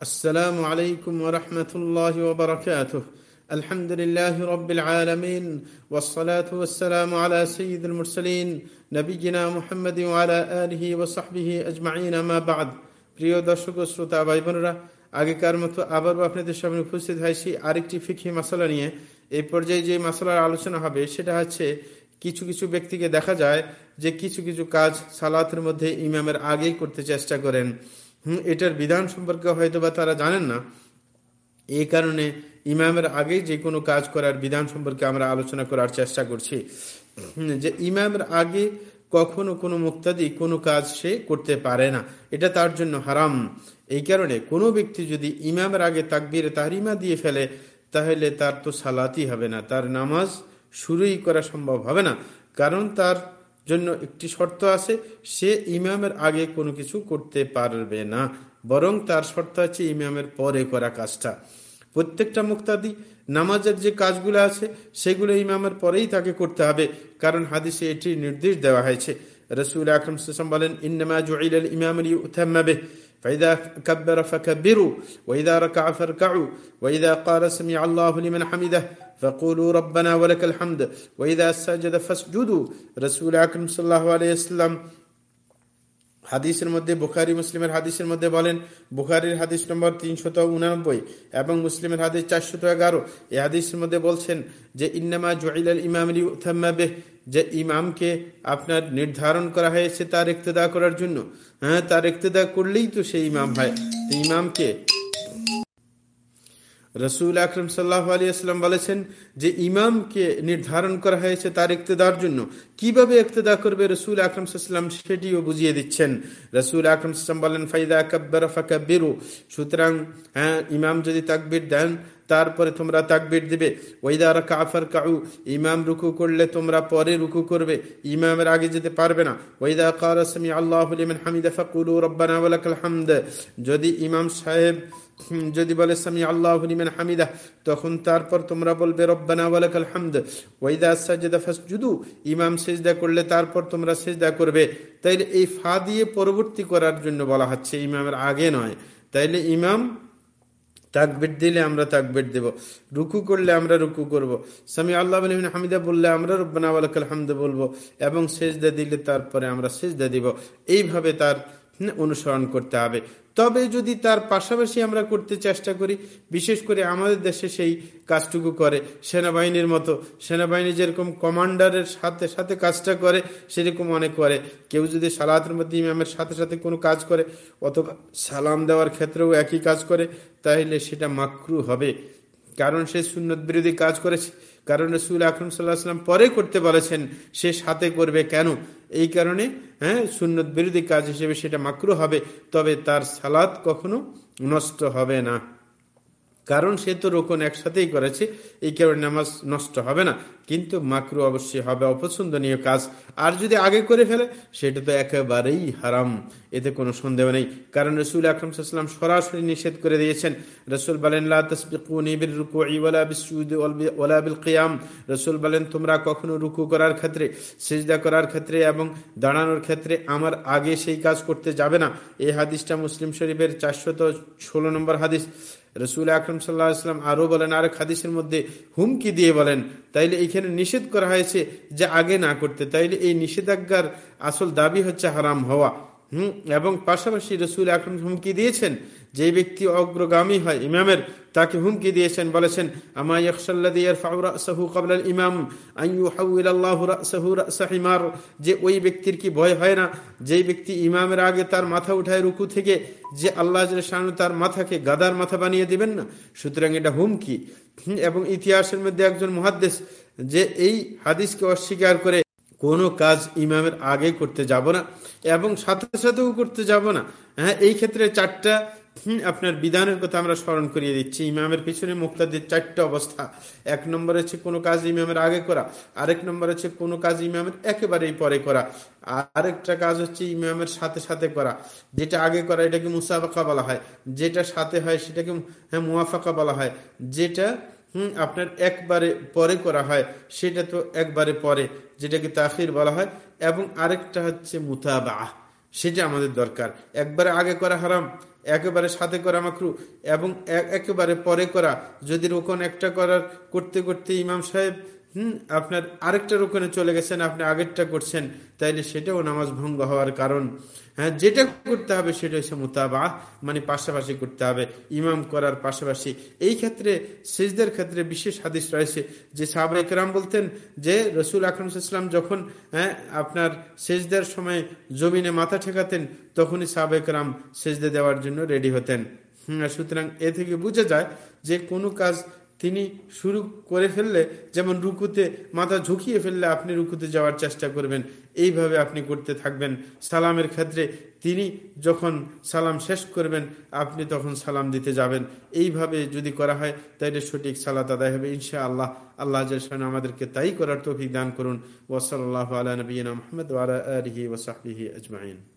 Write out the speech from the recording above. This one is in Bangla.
السلام عليكم ورحمة الله وبركاته الحمد لله رب العالمين والصلاة والسلام على سيد المرسلين نبينا محمد وعلى آله وصحبه أجمعين ما بعد প্রিয় দর্শক ও শ্রোতা ভাই বোনেরা আগেকার মতো আবারও আপনাদের সামনে উপস্থিত হয়েছি আরেকটি ফিখি মশলা নিয়ে এই পর্যায়ে যে মশলার আলোচনা হবে সেটা হচ্ছে কিছু কিছু ব্যক্তিকে দেখা যায় যে কিছু কিছু কাজ সালাতের মধ্যে ইমামের আগেই করতে চেষ্টা করেন হুম, এটার বিধান সম্পর্কে হয়তো বা তারা জানেন না। এই কারণে ইমামের আগে যে কোনো কাজ করার বিধান সম্পর্কে আমরা আলোচনা করার চেষ্টা করছি। যে ইমামের আগে কখনো কোনো মুক্তাদি কোনো কাজ সে করতে পারে না। এটা তার জন্য হারাম। এই কারণে কোনো ব্যক্তি যদি ইমামের আগে তাকবির তাহরিমা দিয়ে ফেলে, তাহলে তার তো সালাতি হবে না, তার নামাজ শুরুই করা সম্ভব হবে না। কারণ তার জন্য একটি শর্ত আছে, সে ইমামের আগে কোনো কিছু করতে পারবে না, বরং তার শর্ত আছে ইমামের পরে করা কাজটা। প্রত্যেকটা মুক্তাদি নামাজের যে কাজগুলো আছে, সেগুলো ইমামের পরেই তাকে করতে হবে, কারণ হাদিসে এটি নির্দেশ দেওয়া হয়েছে। রসুল আকরম বলেন, ইন্নামা জুইল ইমাম ইউথাম্মাবে فإذا كبر فكبروا وإذا ركع فاركعوا وإذا قال سمع الله لمن حمده فقولوا ربنا ولك الحمد وإذا سجد فاسجدوا. رسول أكرم صلى الله عليه وسلم হাদিসের মধ্যে, বুখারি, মুসলিমের হাদিসের মধ্যে বলেন, বুখারির হাদিস নম্বর তিনশত উনানব্বই এবং মুসলিমের হাদিস চারশত এগারো। এই হাদিসের মধ্যে বলছেন যে, ইন্নামা জহিল ইমাম যে ইমামকে আপনার নির্ধারণ করা হয়েছে তার ইক্তদা করার জন্য। হ্যাঁ তার ইক্তদা করলেই তো সেই ইমাম হয়। ইমামকে রসুল আকরম সাল্লাহ আলী আসলাম বলেছেন যে ইমামকে নির্ধারণ করা হয়েছে তার ইকতেদার জন্য। কীভাবে ইকতেদা করবে রসুল আকরম সাল্লাম সেটিও বুঝিয়ে দিচ্ছেন। রসুল আকরম সাল্লাম বলেন, ফাইদা কাব্বার ফাকাব্বিরু। সুতরাং হ্যাঁ ইমাম যদি তাকবির দেন, তারপরে তোমরা তাকবির দিবে। ওইদার কাফার কাউ ইমাম রুকু করলে তোমরা পরে রুকু করবে। ইমামের আগে যেতে পারবে না। ওইদা কারসমি আল্লাহ হামিদা ফাকুলু রব্বানা হামদ। যদি ইমাম সাহেব যদি বলে সামি আল্লাহ হামিদা তখন তারপর তোমরা বলবে, রব্বানা ওয়ালাকাল হামদ ওয়াইদা সাজদা ফাসজুদু ইমাম সেজদা করলে তারপর তোমরা সেজদা করবে তাইলে এই ফা দিয়ে পরবর্তী করার জন্য বলা হচ্ছে ইমামের আগে নয়। তাইলে ইমাম তাকবির দিলে আমরা তাকবির দেব, রুকু করলে আমরা রুকু করব। সামি আল্লাহ হামিদা বললে আমরা রব্বানা ওয়ালাকাল হামদ বলব, এবং সেজদা দিলে তারপরে আমরা সেজদা দিব। এইভাবে তার অনুসরণ করতে হবে। তবে যদি তার পাশাপাশি আমরা করতে চেষ্টা করি, বিশেষ করে আমাদের দেশে সেই কাজটুকু করে। সেনাবাহিনীর মতো। সেনাবাহিনী যেরকম কমান্ডারের সাথে সাথে কাজটা করে, সেরকম অনেক করে। কেউ যদি সালাতের মধ্যে ইমামের সাথে সাথে কোনো কাজ করে, অথবা সালাম দেওয়ার ক্ষেত্রেও একই কাজ করে, তাহলে সেটা মাকরু হবে। কারণ সে সুন্নত বিরোধী কাজ করেছে। কারণ রসুল আকরম সাল্লাহাম পরে করতে বলেছেন সে সাথে করবে কেন? এই কারণে হ্যাঁ সুন্নত বিরোধী কাজ হিসেবে সেটা মাকরু হবে, তবে তার সালাদ কখনো নষ্ট হবে না। কারণ সে তো রোকন একসাথেই করেছে, এই কারণে নামাজ নষ্ট হবে না। কিন্তু মাকরু অবশ্যই হবে অপছন্দনীয় কাজ। আর যদি আগে করে ফেলে, সেটা তো একেবারেই হারাম। এতে কোনো সন্দেহ নেই। কারণ রসুল আকরম সাল্লাম সরাসরি নিষেধ করে দিয়েছেন। রসুল বলেন কিয়াম রসুল বলেন, তোমরা কখনো রুকু করার ক্ষেত্রে, সেজদা করার ক্ষেত্রে এবং দাঁড়ানোর ক্ষেত্রে আমার আগে সেই কাজ করতে যাবে না। এই হাদিসটা মুসলিম শরীফের চারশত ষোলো নম্বর হাদিস। রসুল আকরম সাল্লাহ আসলাম আরও বলেন, আরেক হাদিসের মধ্যে হুমকি দিয়ে বলেন, তাইলে এইখানে নিষেধ করা হয়েছে যে আগে না করতে। তাইলে এই নিষেধাজ্ঞার আসল দাবি হচ্ছে হারাম হওয়া। হুম? এবং পাশাপাশি রসুল আকরম হুমকি দিয়েছেন যে ব্যক্তি অগ্রগামী হয় ইমামের, তাকে হুমকি দিয়েছেন, বলেছেন ইমাম যে ওই ব্যক্তির কি ভয় হয় না? যে ব্যক্তি ইমামের আগে তার মাথা উঠায় রুকু থেকে, যে আল্লাহ তার মাথাকে গাদার মাথা বানিয়ে দিবেন না? সুতরাং এটা হুমকি। এবং ইতিহাসের মধ্যে একজন মহাদ্দেশ যে এই হাদিসকে অস্বীকার করে কোনো কাজ ইমামের আগে করতে যাব না, এবং সাথে সাথেও করতে যাব না। হ্যাঁ এই ক্ষেত্রে চারটা আপনার বিধানের কথা আমরা স্মরণ করিয়ে দিচ্ছি। ইমামের পিছনে মুক্তাদের চারটা অবস্থা। এক নম্বর হচ্ছে কোনো কাজ ইমামের আগে করা, আরেক নম্বর হচ্ছে কোনো কাজ ইমামের একেবারেই পরে করা আরেকটা কাজ হচ্ছে ইমামের সাথে সাথে করা। যেটা আগে করা, এটাকে মুসাফাকা বলা হয়। যেটা সাথে হয়, সেটাকে হ্যাঁ মুয়াফাকা বলা হয়। যেটা, হুম, আপনার একবারে পরে করা হয়, সেটা তো একবারে পরে, যেটাকে তাখির বলা হয়। এবং আরেকটা হচ্ছে মুতাবা সেটা আমাদের দরকার। একবারে আগে করা হারাম, একেবারে সাথে করা মাকরু, এবং একেবারে পরে করা। যদি রোকন একটা করার করতে করতে ইমাম সাহেব হুম, আপনার আরেকটা রোকনে চলে গেছেন, আপনি আগেরটা করছেন, তাইলে সেটাও নামাজ ভঙ্গ হওয়ার কারণ। হ্যাঁ যেটা করতে হবে সেটা হচ্ছে মোতাবা মানে পাশাপাশি করতে হবে, ইমাম করার পাশাপাশি। এই ক্ষেত্রে, সেজদের ক্ষেত্রে বিশেষ হাদিস রয়েছে, যে সাহাবা একরাম বলতেন যে রসুল আকরমসাল্লাম যখন হ্যাঁ আপনার সেজদের সময় জমিনে মাথা ঠেকাতেন, তখনই সাহাবা একরাম সেজদে দেওয়ার জন্য রেডি হতেন। সুতরাং এ থেকে বুঝা যায় যে কোনো কাজ তিনি শুরু করে ফেললে যেমন রুকুতে মাথা ঝুঁকিয়ে ফেললে আপনি রুকুতে যাওয়ার চেষ্টা করবেন, এইভাবে আপনি করতে থাকবেন। সালামের ক্ষেত্রে তিনি যখন সালাম শেষ করবেন, আপনি তখন সালাম দিতে যাবেন। এইভাবে যদি করা হয়, তাইলে সঠিক সালাত আদায় হবে ইনশা আল্লাহ আল্লাহ আমাদেরকে তাই করার তৌফিক দান করুন। ওসল আল্লাহ আলা মোহাম্মদ আজমাইন।